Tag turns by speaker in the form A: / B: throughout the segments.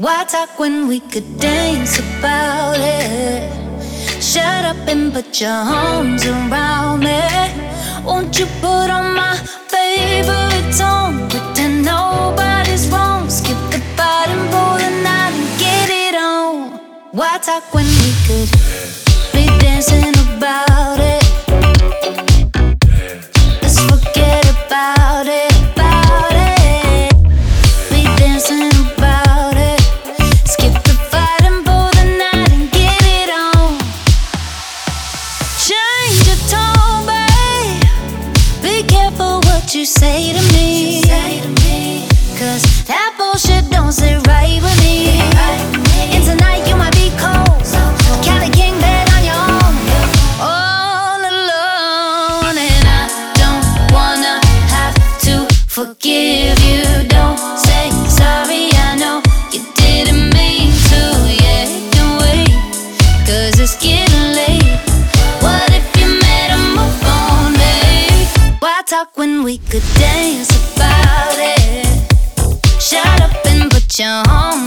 A: Why talk when we could dance about it? Shut up and put your arms around me. Won't you put on my favorite song? Pretend nobody's wrong. Skip the bottom, pull the night and get it on. Why talk when we could be dancing about it? Forgive you. Don't say sorry. I know you didn't mean to. Yeah, you can wait. Cause it's getting late. What if you made a move on me? Why talk when we could dance about it? Shut up and put your arms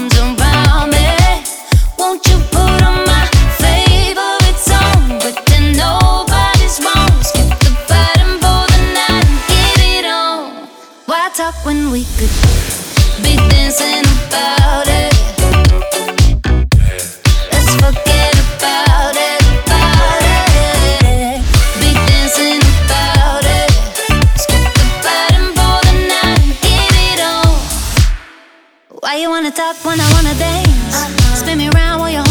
A: talk when we could be dancing about it? Let's forget about it, about it. Be dancing about it. Skip the pull the night get it on. Why you wanna talk when I wanna dance? Spin me around while you hold my hand.